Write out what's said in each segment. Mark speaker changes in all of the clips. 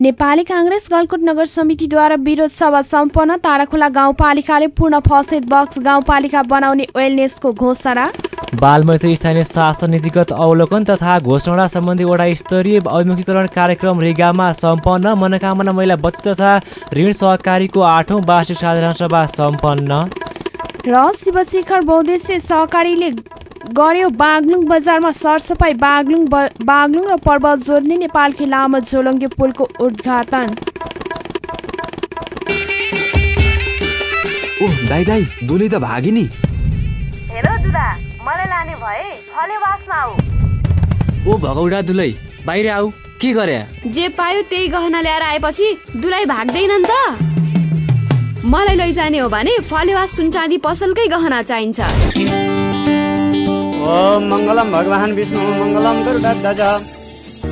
Speaker 1: नेपाली काङ्ग्रेस गलकुट नगर समितिद्वारा विरोध सभा सम्पन्न। ताराखोला गाउँपालिकाले पूर्ण फसेद बक्स गाउँपालिका बनाउने वेलनेसको घोषणा।
Speaker 2: बालमैत्री स्थानीय शासन नीतिगत अवलोकन तथा घोषणा सम्बन्धी वडा स्तरीय अभिमुखीकरण कार्यक्रम रिगामा सम्पन्न। मनोकामना महिला बचत तथा ऋण सहकारीको आठौँ वार्षिक साधारण सभा सम्पन्न।
Speaker 1: र शिवशेखर बहुद्देश्य सहकारीले गर्यो बागलुङ बजारमा सरसफाइ बागलुङ बागलुङ र पर्वत जोड्ने नेपालकै लामो झोलङ्गे पुलको उद्घाटन।
Speaker 3: ओह दाइ दाइ दुली त भागी नि।
Speaker 4: हेलो दुदा मलाई लाने भए फले वासमा आऊ।
Speaker 2: ओ भगौडा दुलै बाहिर आऊ के गरे?
Speaker 5: जे पायो त्यही गहना ल्याएर आएपछि दुलाई भाग्दैन नि त। मलाई लैजाने हो भने फलेवास सुनचाँदी पसलकै गहना चाहिन्छ।
Speaker 6: ओम मङ्गलम भगवान् विष्णु मङ्गलम गरुडध्वज।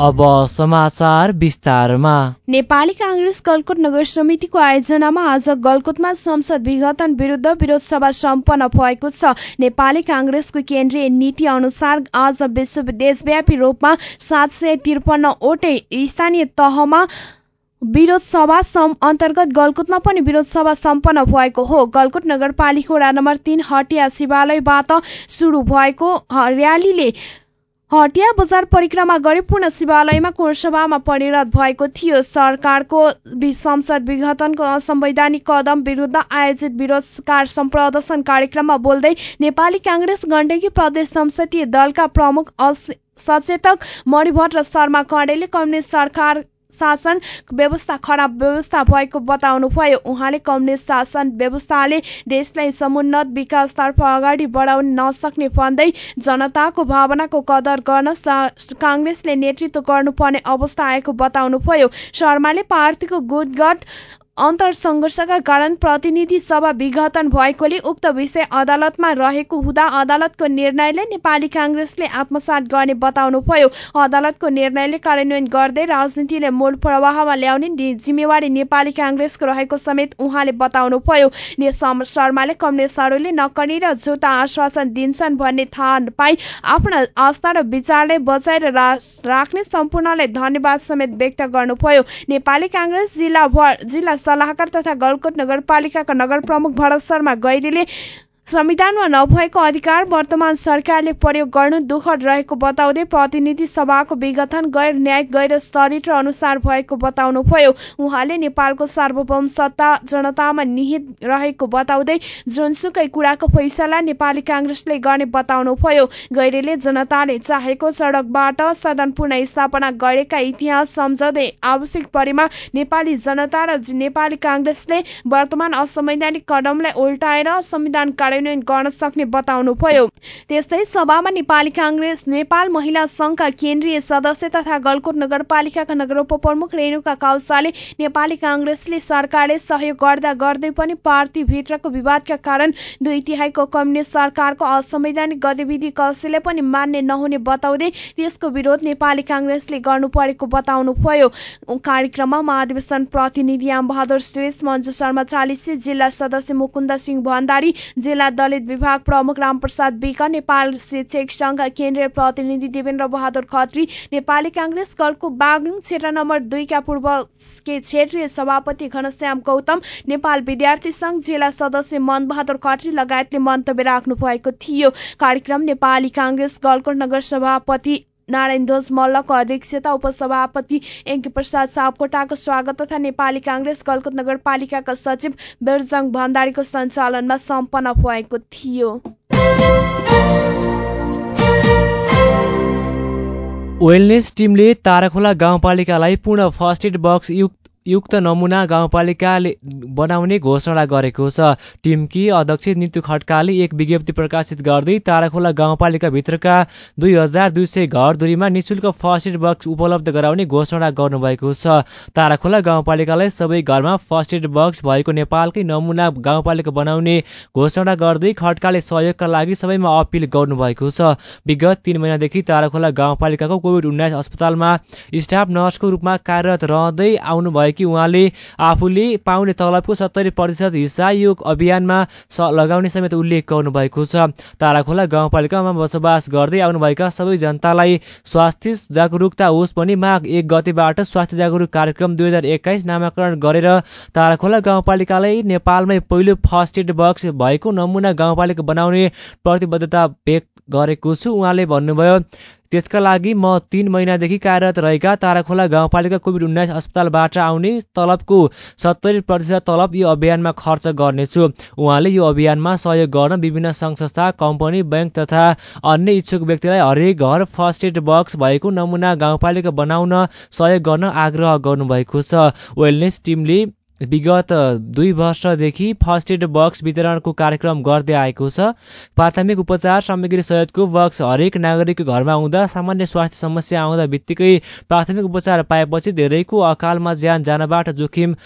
Speaker 2: अब समाचार विस्तारमा।
Speaker 1: नेपाली काङ्ग्रेस गलकोट नगर समितिको आयोजनामा आज गलकोटमा संसद विघटन विरुद्ध विरोध सभा सम्पन्न भएको छ। नेपाली काङ्ग्रेसको केन्द्रीय नीति अनुसार आज विश्व देशव्यापी रूपमा सात सय त्रिपन्नवटै स्थानीय तहमा विरोध सभा अन्तर्गत गलकुटमा पनि विरोध सभा सम्पन्न भएको हो। गलकुट नगरपालिका वडा नम्बर तीन हटिया शिवालयबाट सुरु भएको र्यालीले हटिया बजार परिक्रमा गरी पूर्ण शिवालयमा कोरसभामा परिणत भएको थियो। सरकारको संसद विघटनको असंवैधानिक कदम विरुद्ध आयोजित विरोध सम्प्रदर्शन कार्यक्रममा बोल्दै नेपाली काङ्ग्रेस गण्डकी प्रदेश संसदीय दलका प्रमुख सचेतक मणिभट्ट शर्मा कडेले कम्युनिस्ट सरकार शासन व्यवस्था खराब व्यवस्था भएको बताउनु भयो उहाँले कम्युनिस्ट शासन व्यवस्थाले देशलाई समुन्नत विकासतर्फ अगाडि बढाउन नसक्ने भन्दै जनताको भावनाको कदर गर्न काङ्ग्रेसले नेतृत्व गर्नुपर्ने अवस्था आएको बताउनु भयो शर्माले पार्टीको गुटगट अन्तर सङ्घर्षका कारण प्रतिनिधि सभा विघटन भएकोले उक्त विषय अदालतमा रहेको हुँदा अदालतको निर्णयले नेपाली काङ्ग्रेसले आत्मसात गर्ने बताउनुभयो। अदालतको निर्णयले कार्यान्वयन गर्दै राजनीतिले मूल प्रवाहमा ल्याउने जिम्मेवारी नेपाली काङ्ग्रेसको रहेको समेत उहाँले बताउनुभयो। शर्माले कम्युनिस्टहरूले नकरी र झुटा आश्वासन दिन्छन् भन्ने थाहा पाई आफ्ना आस्था र विचारलाई बचाएर राख्ने सम्पूर्णलाई धन्यवाद समेत व्यक्त गर्नुभयो। नेपाली काङ्ग्रेस जिल्ला जिल्ला सल्लाहकार तथा गलकोट नगरपालिकाका नगर प्रमुख भरत शर्मा गैरीले संविधानमा नभएको अधिकार वर्तमान सरकारले प्रयोग गर्नु दुःखद रहेको बताउँदै प्रतिनिधि सभाको विघटन गैर न्यायिक गैर चरित्र अनुसार भएको बताउनुभयो। उहाँले नेपालको सार्वभौम सत्ता जनतामा निहित रहेको बताउँदै जुनसुकै कुराको फैसला नेपाली काङ्ग्रेसले गर्ने बताउनुभयो। गैरेले जनताले चाहेको सडकबाट सदन पुनः स्थापना गरेका इतिहास सम्झँदै आवश्यक परेमा नेपाली जनता र नेपाली काङ्ग्रेसले वर्तमान असंवैधानिक कदमलाई उल्टाएर संविधान कार्यान्वयन गर्न सक्ने बताउनुभयो त्यस्तै सभामा नेपाली काङ्ग्रेस नेपाल महिला संघका केन्द्रीय सदस्य तथा गलकोट नगरपालिकाका नगर उपप्रमुख रेणुका काउसाले नेपाली काङ्ग्रेसले सरकारले सहयोग गर्दा गर्दै पनि पार्टीभित्रको विवादका कारण दुई तिहाईको कम्युनिस्ट सरकारको असंवैधानिक गतिविधि कसैले पनि मान्ने नहुने बताउँदै त्यसको विरोध नेपाली काङ्ग्रेसले गर्नु परेको बताउनुभयो कार्यक्रममा महाधिवेशन प्रतिनिधि बहादुर श्रेष्ठ मञ्जु शर्मा चालिसे जिल्ला सदस्य मुकुन्द सिंह भण्डारी जिल्ला दलित विभाग प्रमुख रामप्रसाद विक नेपाल शिक्षक संघ केन्द्रीय प्रतिनिधि देवेन्द्र बहादुर खत्री नेपाली काङ्ग्रेस कलको बागलुङ क्षेत्र नम्बर दुईका पूर्व के क्षेत्रीय सभापति घनश्याम गौतम नेपाल विद्यार्थी संघ जिल्ला सदस्य मन बहादुर खत्री लगायतले मन्तव्य राख्नु भएको थियो। कार्यक्रम नेपाली काङ्ग्रेस गलकोट नगर सभापति नारायण ध्वज मल्लको अध्यक्षता उपसभापति यज्ञ प्रसाद सापकोटाको स्वागत तथा नेपाली काङ्ग्रेस गलकोट नगरपालिकाका सचिव बिरजङ भण्डारीको सञ्चालनमा सम्पन्न भएको थियो।
Speaker 2: वेलनेस टिमले ताराखोला गाउँपालिकालाई पूर्ण फर्स्ट एड बक्स युक्त युक्त नमुना गाउँपालिकाले बनाउने घोषणा गरेको छ। टिमकी अध्यक्ष नितु खड्काले एक विज्ञप्ति प्रकाशित गर्दै ताराखोला गाउँपालिकाभित्रका दुई हजार दुई सय घर निशुल्क फर्स्ट बक्स उपलब्ध गराउने घोषणा गर्नुभएको छ। ताराखोला गाउँपालिकालाई सबै घरमा फर्स्ट एड बक्स भएको नेपालकै नमुना गाउँपालिका बनाउने घोषणा गर्दै खड्काले सहयोगका लागि सबैमा अपिल गर्नुभएको छ। विगत तीन महिनादेखि ताराखोला गाउँपालिकाको कोभिड उन्नाइस अस्पतालमा स्टाफ नर्सको रूपमा कार्यरत रहँदै आउनुभएको कि उहाँले आफूले पाउने तलबको सत्तरी प्रतिशत हिस्सा यो अभियानमा लगाउने समेत उल्लेख गर्नुभएको छ। ताराखोला गाउँपालिकामा बसोबास गर्दै आउनुभएका सबै जनतालाई स्वास्थ्य जागरुकता होस् पनि माघ एक गतेबाट स्वास्थ्य जागरुक कार्यक्रम दुई हजार नामाकरण गरेर ताराखोला गाउँपालिकालाई नेपालमै पहिलो फर्स्ट एड बक्स भएको नमुना गाउँपालिका बनाउने प्रतिबद्धता व्यक्त गरेको छु। उहाँले भन्नुभयो त्यसका लागि म तीन महिनादेखि कार्यरत रहेका ताराखोला गाउँपालिका कोभिड उन्नाइस अस्पतालबाट आउने तलबको सत्तरी प्रतिशत तलब यो अभियानमा खर्च गर्नेछु। उहाँले यो अभियानमा सहयोग गर्न विभिन्न सङ्घ संस्था कम्पनी ब्याङ्क तथा अन्य इच्छुक व्यक्तिलाई हरेक घर फर्स्ट एड बक्स भएको नमुना गाउँपालिका बनाउन सहयोग गर्न आग्रह गर्नुभएको छ। वेलनेस टिमले विगत दुई वर्षदेखि फर्स्ट एड बक्स वितरणको कार्यक्रम गर्दै आएको छ। प्राथमिक उपचार सामग्री सहितको बक्स हरेक नागरिकको घरमा आउँदा सामान्य स्वास्थ्य समस्या आउँदा बित्तिकै प्राथमिक उपचार पाएपछि धेरैको अकालमा ज्यान जानबाट जोखिम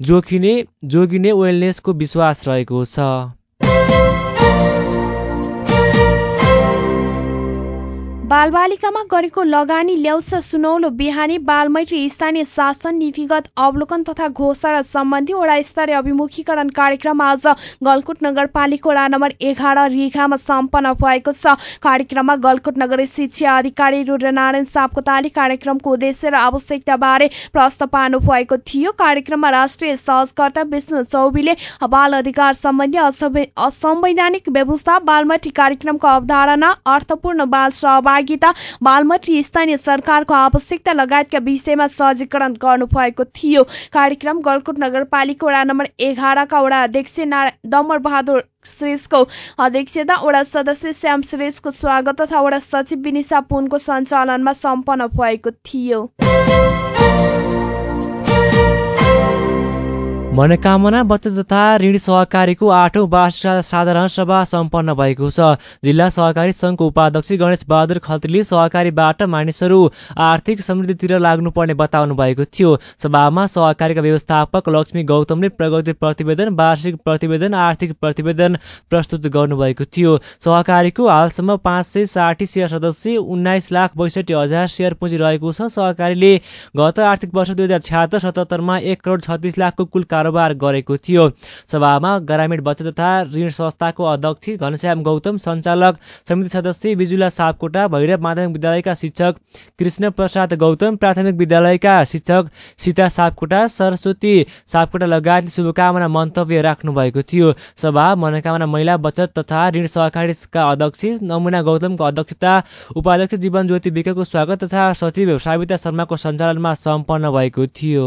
Speaker 2: जोखिने जोगिने वेलनेसको विश्वास रहेको छ।
Speaker 1: बालबालिकामा गरेको लगानी ल्याउँछ सुनौलो बिहानी बालमैत्री स्थानीय शासन नीतिगत अवलोकन तथा घोषणा सम्बन्धी वडा स्तरीय अभिमुखीकरण कार्यक्रम आज गलकुट नगरपालिका वडा नम्बर एघार रिघामा सम्पन्न भएको छ। कार्यक्रममा गलकुट नगर शिक्षा अधिकारी रुद्रनारायण सापकोताले कार्यक्रमको उद्देश्य र आवश्यकताबारे प्रश्न पार्नु भएको थियो। कार्यक्रममा राष्ट्रिय सहजकर्ता विष्णु चौबीले बाल अधिकार सम्बन्धी असंवैधानिक व्यवस्था बालमैत्री कार्यक्रमको अवधारणा अर्थपूर्ण बाल सहभागी सहभागिता बालमती स्थानीय सरकारको आवश्यकता लगायतका विषयमा सहजीकरण गर्नुभएको थियो। कार्यक्रम गलकुट नगरपालिका वडा नम्बर एघारका वडा अध्यक्ष दमर बहादुर श्रेष्ठको अध्यक्षता वडा सदस्य श्याम श्रेष्ठको स्वागत तथा वडा सचिव विनिसा पुनको सञ्चालनमा सम्पन्न भएको थियो।
Speaker 2: मनोकामना बचत तथा ऋण सहकारीको आठौँ वार्षिक साधारण सभा सम्पन्न भएको छ। जिल्ला सहकारी सङ्घको उपाध्यक्ष गणेश बहादुर खत्रीले सहकारीबाट मानिसहरू आर्थिक समृद्धितिर लाग्नुपर्ने बताउनु भएको थियो। सभामा सहकारीका व्यवस्थापक लक्ष्मी गौतमले प्रगति प्रतिवेदन वार्षिक प्रतिवेदन आर्थिक प्रतिवेदन प्रस्तुत गर्नुभएको थियो। सहकारीको हालसम्म पाँच सय साठी सेयर सदस्य उन्नाइस लाख बैसठी हजार सेयर पुँजी रहेको छ। सहकारीले गत आर्थिक वर्ष दुई हजार छ्यात्तर सतहत्तरमा एक करोड छत्तिस लाखको कुल कारोबार गरेको थियो। सभामा ग्रामीण बचत तथा ऋण संस्थाको अध्यक्ष घनश्याम गौतम सञ्चालक समिति सदस्य बिजुला सापकोटा भैरव माध्यमिक विद्यालयका शिक्षक कृष्ण प्रसाद गौतम प्राथमिक विद्यालयका शिक्षक सीता सापकोटा सरस्वती सापकोटा लगायत शुभकामना मन्तव्य राख्नु भएको थियो। सभा मनोकामना महिला बचत तथा ऋण सहकारीका अध्यक्ष नमुना गौतमको अध्यक्षता उपाध्यक्ष जीवन ज्योति विकको स्वागत तथा सचिव साविता शर्माको सञ्चालनमा सम्पन्न भएको थियो।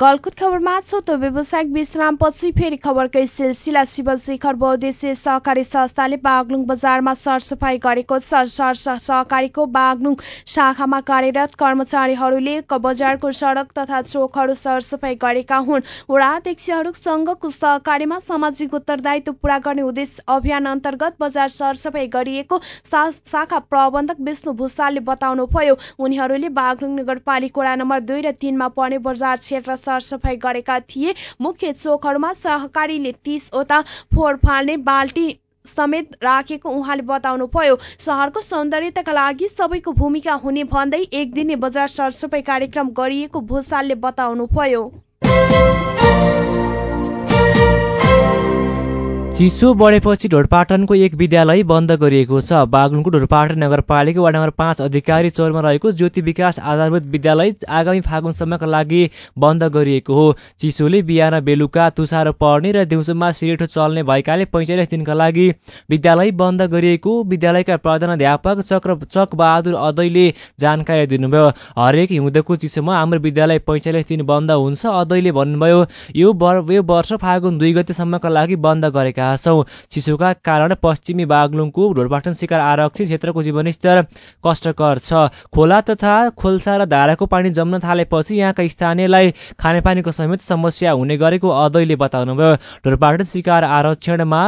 Speaker 1: गलकुट खबरमा छौँ त व्यावसायिक विश्रामपछि फेरि खबरकै सिलसिला शिवशेखर बहुद्देश्य सहकारी संस्थाले बागलुङ बजारमा सरसफाई गरेको छ। सहकारीको बागलुङ शाखामा कार्यरत कर्मचारीहरूले बजारको सडक तथा चोकहरू सरसफाई गरेका हुन्। वडा अध्यक्षहरू सङ्घको सहकारीमा सामाजिक उत्तरदायित्व पूरा गर्ने उद्देश्य अभियान अन्तर्गत बजार सरसफाई गरिएको शाखा प्रबन्धक विष्णु भूषालले बताउनुभयो। उनीहरूले बागलुङ नगरपालिका वडा नम्बर दुई र तिनमा पर्ने बजार क्षेत्र सरसफाई गरेका थिए। मुख्य चोकहरूमा सहकारीले तीसवटा फोहोर फाल्ने बाल्टी समेत राखेको उहाँले बताउनुभयो। सहरको सौन्दर्यताका लागि सबैको भूमिका हुने भन्दै एक दिने बजार सरसफाई कार्यक्रम गरिएको भूषालले बताउनुभयो।
Speaker 2: चिसो बढेपछि ढोरपाटनको एक विद्यालय बन्द गरिएको छ। बागलुङको ढोरपाटन नगरपालिका वार्ड नम्बर पाँच अधिकारी चौरमा रहेको ज्योति विकास आधारभूत विद्यालय आगामी फागुनसम्मका लागि बन्द गरिएको हो। चिसोले बिहान बेलुका तुसारो पर्ने र दिउँसोमा सिरेठो चल्ने भएकाले पैँचालिस दिनका लागि विद्यालय बन्द गरिएको विद्यालयका प्रधानाध्यापक चक्र चकबहादुर अदैले जानकारी दिनुभयो। हरेक हिउँदको चिसोमा हाम्रो विद्यालय पैँचालिस दिन बन्द हुन्छ। अदैले भन्नुभयो यो यो वर्ष फागुन दुई गतेसम्मका लागि बन्द गरेका छौँ चिसोका कारण पश्चिमी बागलुङको ढोरपाटन शिकार आरक्षित क्षेत्रको जीवनस्तर कष्टकर छ। खोला तथा खोल्सा र धाराको पानी जम्न थालेपछि यहाँका स्थानीयलाई खानेपानीको समेत समस्या हुने गरेको अदैले बताउनुभयो। ढोरपाटन शिकार आरक्षणमा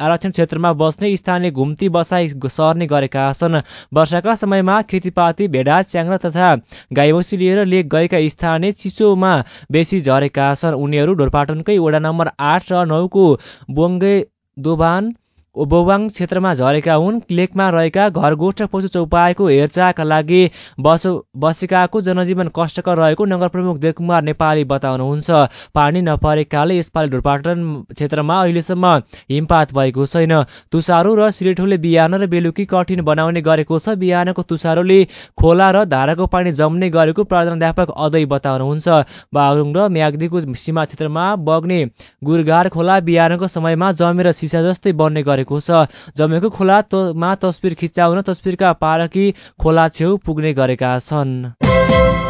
Speaker 2: आरक्षण क्षेत्रमा बस्ने स्थानीय घुम्ती बसाई सर्ने गरेका छन्। वर्षाका समयमा खेतीपाती भेडा च्याङ्रा तथा गाईबसी लिएर लेक गएका स्थानीय चिसोमा बेसी झरेका छन्। उनीहरू ढोरपाटनकै वडा नम्बर आठ र नौको बोङ्गे दोभान बोवाङ क्षेत्रमा झरेका हुन्। लेकमा रहेका घरगोठ र पशु चौपाएको हेरचाहका लागि बसो बसेकाको जनजीवन कष्टकर रहेको नगर प्रमुख देवकुमार नेपाली बताउनुहुन्छ। पानी नपरेकाले यसपालि ढुरपाटन क्षेत्रमा अहिलेसम्म हिमपात भएको छैन। तुसारो र सिरेठोले बिहान र बेलुकी कठिन बनाउने गरेको छ। बिहानको तुसारोले खोला र धाराको पानी जम्ने गरेको प्राध्यापक अदय बताउनुहुन्छ। बागलुङ र म्याग्दीको सीमा क्षेत्रमा बग्ने गुरगार खोला बिहानको समयमा जमेर सिसा जस्तै बन्ने गरेको गरेको छ। जमेको खोलामा तस्बिर खिचाउन तस्बिरका पारकी खोला छेउ पुग्ने गरेका छन्।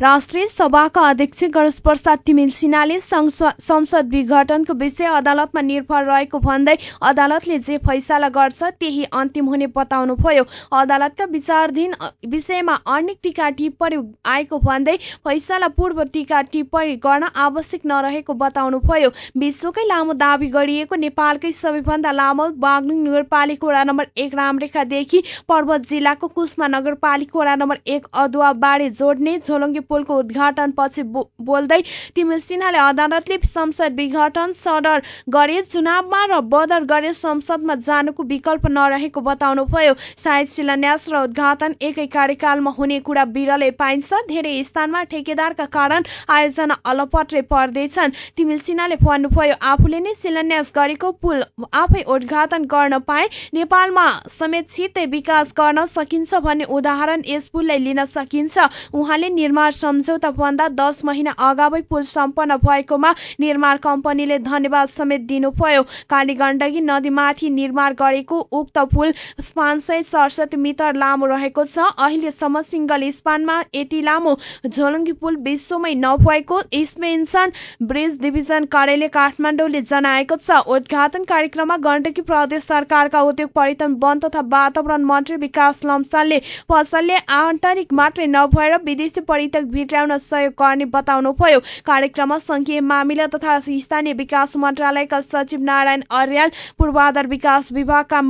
Speaker 1: राष्ट्रिय सभाका अध्यक्ष गणेश प्रसाद तिमिल सिन्हाले संसद विघटनको विषय अदालतमा निर्भर रहेको भन्दै अदालतले जे फैसला गर्छ त्यही अन्तिम हुने बताउनुभयो। अदालतका विचारधीन विषयमा अनेक टीका टिप्पणी आएको भन्दै फैसला पूर्व टीका टिप्पणी गर्न आवश्यक नरहेको बताउनुभयो। विश्वकै लामो दावी गरिएको नेपालकै सबैभन्दा लामो बागलुङ नगरपालिका वडा नम्बर एक रामरेखादेखि पर्वत जिल्लाको कुष्मा नगरपालिका वडा नम्बर एक अदुवा बाढी जोड्ने झोलङ्गी पुलको उद्घाटन पछि बोल्दै तिमिल सिन्हाले अदालतले संसद विघटन सडर गरे चुनावमा र बदर गरे संसदमा जानुको विकल्प नरहेको बताउनुभयो। सायद शिलान्यास र उद्घाटन एकै कार्यकालमा हुने कुरा बिरलै पाइन्छ। धेरै स्थानमा ठेकेदारका कारण आयोजना अलपत्रै पर्दैछन्। तिमिल सिन्हाले भन्नुभयो आफूले नै शिलान्यास गरेको पुल आफै उद्घाटन गर्न पाए नेपालमा समेत छिट्टै विकास गर्न सकिन्छ भन्ने उदाहरण यस पुललाई लिन सकिन्छ। उहाँले निर्माण सम्झौता भन्दा दस महिना अगावै पुल सम्पन्न भएकोमा निर्माण कम्पनीले धन्यवाद समेत दिनुभयो। काली गण्डकी नदीमाथि निर्माण गरेको उक्त पुल पाँच सय सडसठी मिटर लामो रहेको छ। अहिलेसम्म सिंगल स्पानमा यति लामो झोलुङ्गी पुल विश्वमै नभएको इस्मेन्सन ब्रिज डिभिजन कार्यालय काठमाडौँले जनाएको छ। उद्घाटन कार्यक्रममा गण्डकी प्रदेश सरकारका उद्योग पर्यटन वन तथा वातावरण मन्त्री विकास लम्सालले पसलले आन्तरिक मात्रै नभएर विदेशी पर्यटक भित्राउन सहयोग गर्ने बताउनुभयो कार्यक्रममा संघीय मामिला तथा स्थानीय विकास मन्त्रालयका सचिव नारायण अर्याल पूर्वाधार विकास विभागका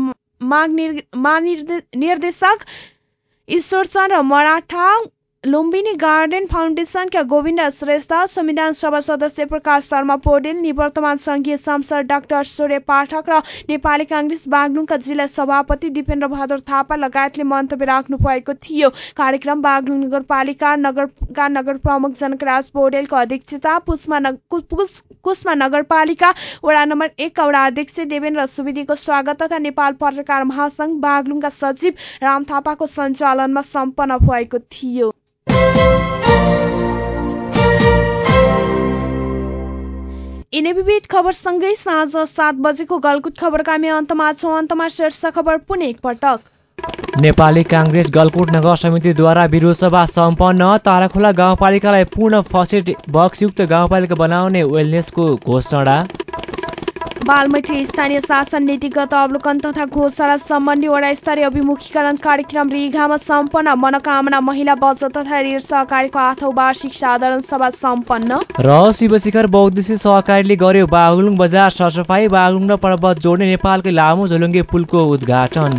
Speaker 1: माग निर्देशक ईश्वर मराठा लुम्बिनी गार्डन फाउन्डेसनका गोविन्द श्रेष्ठ संविधान सभा सदस्य प्रकाश शर्मा पौडेल निवर्तमान संघीय सांसद डाक्टर सूर्य पाठक र नेपाली काङ्ग्रेस बागलुङका जिल्ला सभापति दिपेन्द्र बहादुर थापा लगायतले मन्तव्य राख्नु भएको थियो कार्यक्रम बागलुङ नगरपालिका नगरका नगर प्रमुख जनकराज पौडेलको अध्यक्षता पुष्मा कुष्मा नगरपालिका वडा नम्बर एकका वडा अध्यक्ष देवेन्द्र सुवेदीको स्वागत तथा नेपाल पत्रकार महासंघ बागलुङका सचिव राम थापाको सञ्चालनमा सम्पन्न भएको थियो विविध खबरसँगै साँझ सात बजेको गलकुट खबरका हामी अन्तमा छौँ। अन्तमा शीर्ष खबर पुनः एकपटक
Speaker 2: नेपाली काङ्ग्रेस गलकुट नगर समितिद्वारा विरोध सभा सम्पन्न ताराखोला गाउँपालिकालाई पूर्ण फसेट बक्सयुक्त गाउँपालिका बनाउने वेलनेसको घोषणा।
Speaker 1: बालमैत्री स्थानीय शासन नीतिगत अवलोकन तथा घोषणा सम्बन्धी वडा स्तरीय अभिमुखीकरण कार्यक्रम रिघामा सम्पन्न। मनोकामना महिला बचत तथा ऋण सहकारीको आठौँ वार्षिक साधारण सभा सम्पन्न।
Speaker 2: र शिवशिखर बौद्धिसी सहकारीले गर्यो बागलुङ बजार सरसफाई बागलुङ र पर्वत जोड्ने नेपालकै लामो झोलुङ्गे पुलको उद्घाटन।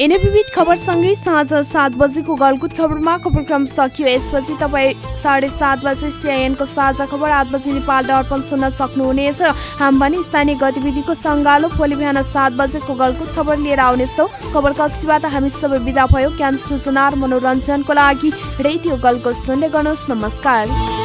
Speaker 1: यिनै विविध खबरसँगै साँझ सात बजेको गलकुट खबरमा खबरक्रम सकियो। यसपछि तपाईँ साढे सात बजे सिआइएनको साझा खबर आठ बजे नेपाल दर्पण सुन्न सक्नुहुनेछ। हामी पनि स्थानीय गतिविधिको सङ्गालो भोलि बिहान सात बजेको गलकुट खबर लिएर आउनेछौँ। खबर कक्षीबाट हामी सबै विदा भयो। ज्ञान सूचना र मनोरञ्जनको लागि रेडियो गलकुट सुन्दै गर्नुहोस्। नमस्कार।